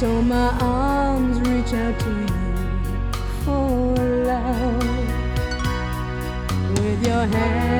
So my arms reach out to you for love. With your hand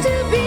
to be